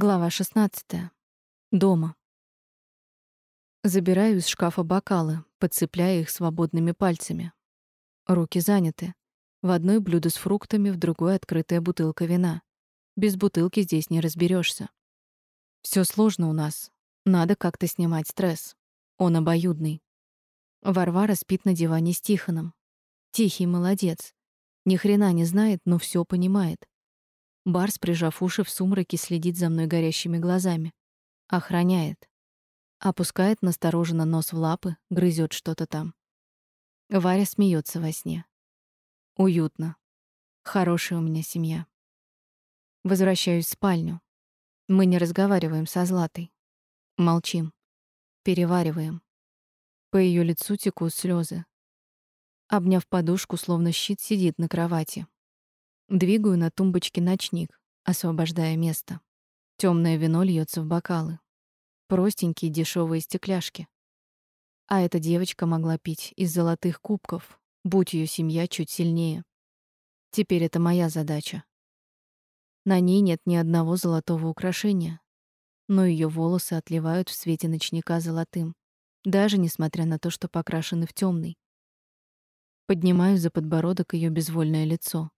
Глава 16. Дома. Забираю из шкафа бокалы, подцепляя их свободными пальцами. Руки заняты. В одной блюдо с фруктами, в другой открытая бутылка вина. Без бутылки здесь не разберешься. Все сложно у нас. Надо как-то снимать стресс. Он обоюдный. Варвара спит на диване с Тихоном. Тихий молодец. Ни хрена не знает, но все понимает. Барс, прижав уши в сумраке, следит за мной горящими глазами. Охраняет. Опускает настороженно нос в лапы, грызет что-то там. Варя смеется во сне. Уютно. Хорошая у меня семья. Возвращаюсь в спальню. Мы не разговариваем со Златой. Молчим. Перевариваем. По ее лицу текут слезы. Обняв подушку, словно щит, сидит на кровати. Двигаю на тумбочке ночник, освобождая место. Темное вино льется в бокалы. Простенькие дешевые стекляшки. А эта девочка могла пить из золотых кубков, будь ее семья чуть сильнее. Теперь это моя задача. На ней нет ни одного золотого украшения, но ее волосы отливают в свете ночника золотым, даже несмотря на то, что покрашены в темный. Поднимаю за подбородок ее безвольное лицо.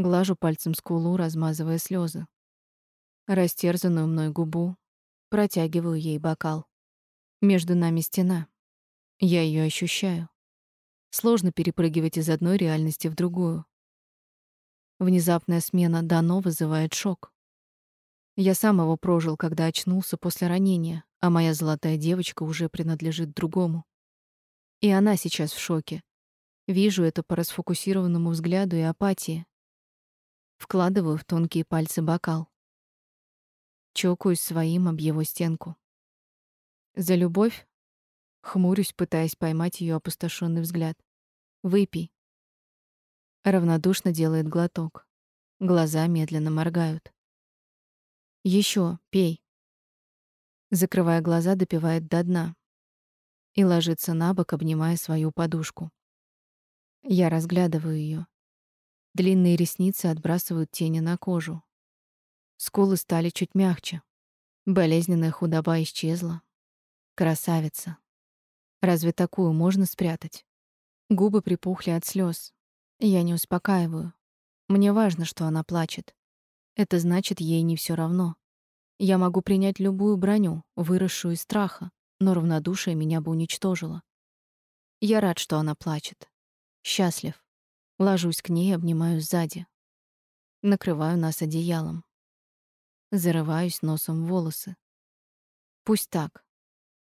Глажу пальцем скулу, размазывая слезы. Растерзанную мной губу, протягиваю ей бокал. Между нами стена. Я ее ощущаю. Сложно перепрыгивать из одной реальности в другую. Внезапная смена дано вызывает шок. Я сам его прожил, когда очнулся после ранения, а моя золотая девочка уже принадлежит другому. И она сейчас в шоке. Вижу это по расфокусированному взгляду и апатии, Вкладываю в тонкие пальцы бокал. Чокаюсь своим об его стенку. За любовь? Хмурюсь, пытаясь поймать ее опустошенный взгляд. Выпей. Равнодушно делает глоток. Глаза медленно моргают. Еще, пей. Закрывая глаза, допивает до дна и ложится на бок, обнимая свою подушку. Я разглядываю ее. Длинные ресницы отбрасывают тени на кожу. Скулы стали чуть мягче. Болезненная худоба исчезла. Красавица. Разве такую можно спрятать? Губы припухли от слез. Я не успокаиваю. Мне важно, что она плачет. Это значит, ей не все равно. Я могу принять любую броню, выросшую из страха, но равнодушие меня бы уничтожило. Я рад, что она плачет. Счастлив. Ложусь к ней, обнимаю сзади. Накрываю нас одеялом. Зарываюсь носом в волосы. Пусть так.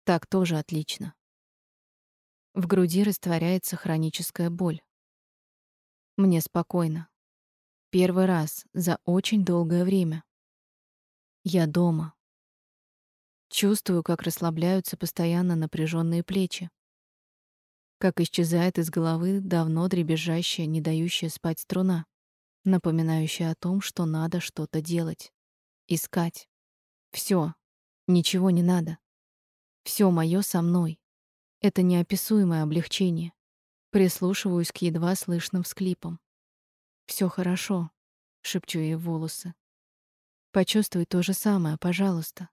Так тоже отлично. В груди растворяется хроническая боль. Мне спокойно. Первый раз за очень долгое время. Я дома. Чувствую, как расслабляются постоянно напряженные плечи как исчезает из головы давно дребезжащая, не дающая спать струна, напоминающая о том, что надо что-то делать, искать. Все, ничего не надо. Все моё со мной. Это неописуемое облегчение. Прислушиваюсь к едва слышным всклипам. Все хорошо, шепчу ей в волосы. Почувствуй то же самое, пожалуйста.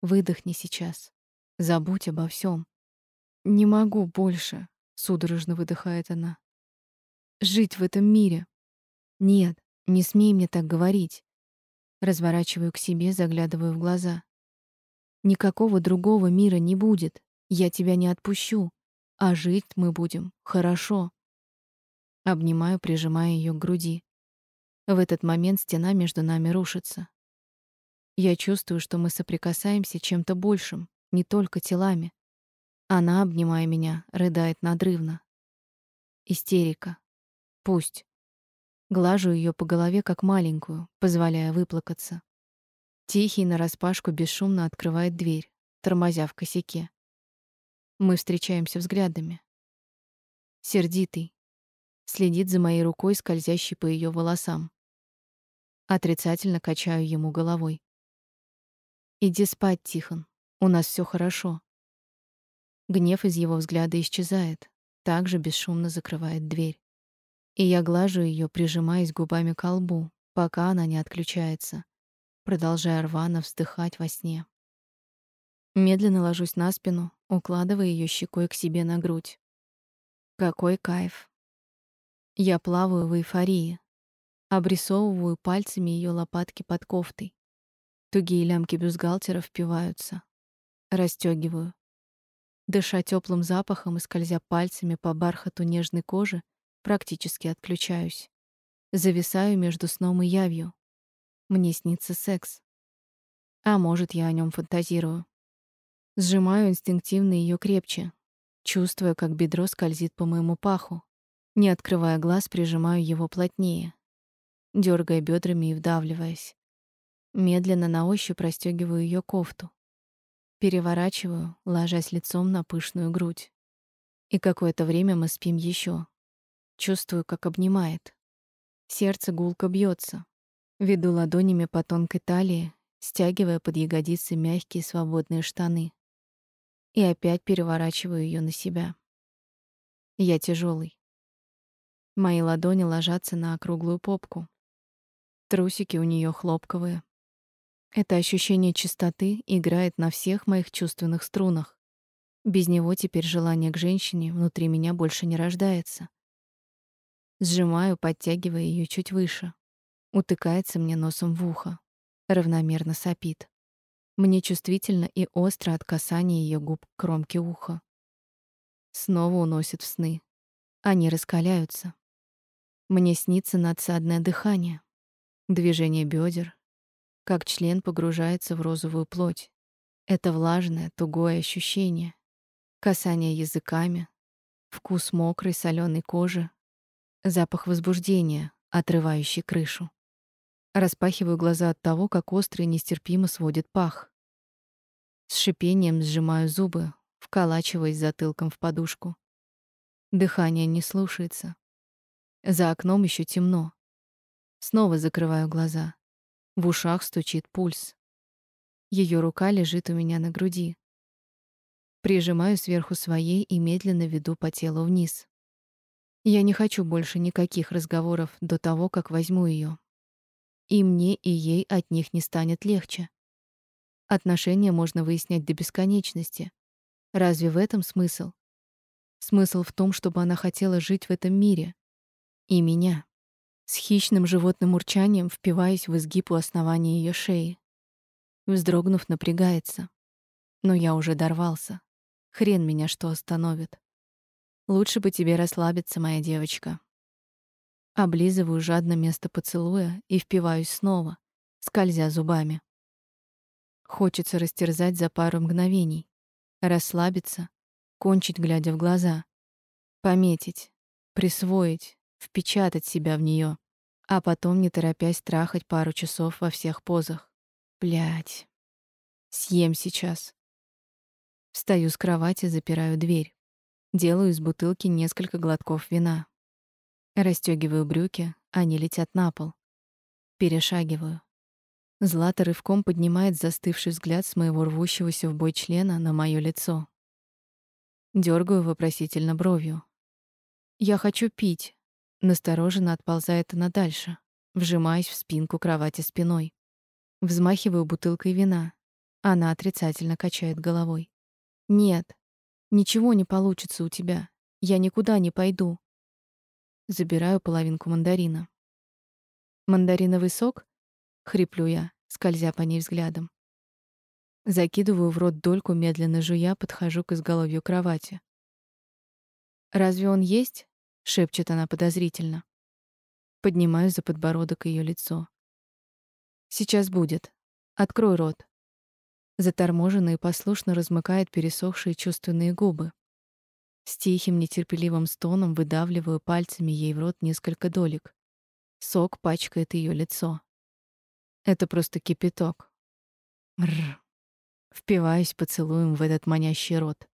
Выдохни сейчас. Забудь обо всем. Не могу больше, судорожно выдыхает она. Жить в этом мире. Нет, не смей мне так говорить. Разворачиваю к себе, заглядываю в глаза. Никакого другого мира не будет. Я тебя не отпущу, а жить мы будем хорошо. Обнимаю, прижимая ее к груди. В этот момент стена между нами рушится. Я чувствую, что мы соприкасаемся чем-то большим, не только телами. Она, обнимая меня, рыдает надрывно. Истерика. Пусть. Глажу ее по голове как маленькую, позволяя выплакаться. Тихий нараспашку бесшумно открывает дверь, тормозя в косяке. Мы встречаемся взглядами. Сердитый. Следит за моей рукой, скользящей по ее волосам. Отрицательно качаю ему головой. Иди спать, Тихон. У нас все хорошо. Гнев из его взгляда исчезает, также бесшумно закрывает дверь. И я глажу ее, прижимаясь губами к лбу, пока она не отключается. продолжая рвано вздыхать во сне. Медленно ложусь на спину, укладывая ее щекой к себе на грудь. Какой кайф. Я плаваю в эйфории, обрисовываю пальцами ее лопатки под кофтой. Тугие лямки бюстгальтера впиваются. Расстёгиваю. Дыша теплым запахом и скользя пальцами по бархату нежной кожи, практически отключаюсь. Зависаю между сном и явью. Мне снится секс. А может, я о нем фантазирую. Сжимаю инстинктивно ее крепче, чувствуя, как бедро скользит по моему паху. Не открывая глаз, прижимаю его плотнее, дергая бедрами и вдавливаясь. Медленно на ощупь расстегиваю ее кофту. Переворачиваю, ложась лицом на пышную грудь. И какое-то время мы спим еще. Чувствую, как обнимает. Сердце гулко бьется. Веду ладонями по тонкой талии, стягивая под ягодицы мягкие свободные штаны. И опять переворачиваю ее на себя. Я тяжелый. Мои ладони ложатся на округлую попку. Трусики у нее хлопковые, это ощущение чистоты играет на всех моих чувственных струнах. Без него теперь желание к женщине внутри меня больше не рождается. Сжимаю, подтягивая ее чуть выше. Утыкается мне носом в ухо. Равномерно сопит. Мне чувствительно и остро от касания ее губ к кромке уха. Снова уносит в сны. Они раскаляются. Мне снится надсадное дыхание, движение бедер, как член погружается в розовую плоть. Это влажное, тугое ощущение, касание языками, вкус мокрой соленой кожи, запах возбуждения, отрывающий крышу. Распахиваю глаза от того, как остро и нестерпимо сводит пах. С шипением сжимаю зубы, вколачиваясь затылком в подушку. Дыхание не слушается. За окном еще темно. Снова закрываю глаза. В ушах стучит пульс. Ее рука лежит у меня на груди. Прижимаю сверху своей и медленно веду по телу вниз. Я не хочу больше никаких разговоров до того, как возьму ее. И мне, и ей от них не станет легче. Отношения можно выяснять до бесконечности. Разве в этом смысл? Смысл в том, чтобы она хотела жить в этом мире. И меня с хищным животным урчанием впиваясь в изгиб у основания ее шеи. Вздрогнув, напрягается. Но я уже дорвался. Хрен меня что остановит. Лучше бы тебе расслабиться, моя девочка. Облизываю жадно место поцелуя и впиваюсь снова, скользя зубами. Хочется растерзать за пару мгновений, расслабиться, кончить, глядя в глаза, пометить, присвоить, впечатать себя в нее, а потом, не торопясь, трахать пару часов во всех позах. Блять. Съем сейчас. Встаю с кровати, запираю дверь. Делаю из бутылки несколько глотков вина. Расстёгиваю брюки, они летят на пол. Перешагиваю. Злата рывком поднимает застывший взгляд с моего рвущегося в бой члена на моё лицо. Дёргаю вопросительно бровью. «Я хочу пить», Настороженно отползает она дальше, вжимаясь в спинку кровати спиной. Взмахиваю бутылкой вина. Она отрицательно качает головой. «Нет, ничего не получится у тебя. Я никуда не пойду». Забираю половинку мандарина. «Мандариновый сок?» — хриплю я, скользя по ней взглядом. Закидываю в рот дольку, медленно жуя, подхожу к изголовью кровати. «Разве он есть?» Шепчет она подозрительно. Поднимаю за подбородок ее лицо. Сейчас будет. Открой рот. Заторможенно и послушно размыкает пересохшие чувственные губы. С тихим нетерпеливым стоном выдавливаю пальцами ей в рот несколько долек. Сок пачкает ее лицо. Это просто кипяток. Рр. Впиваюсь поцелуем в этот манящий рот.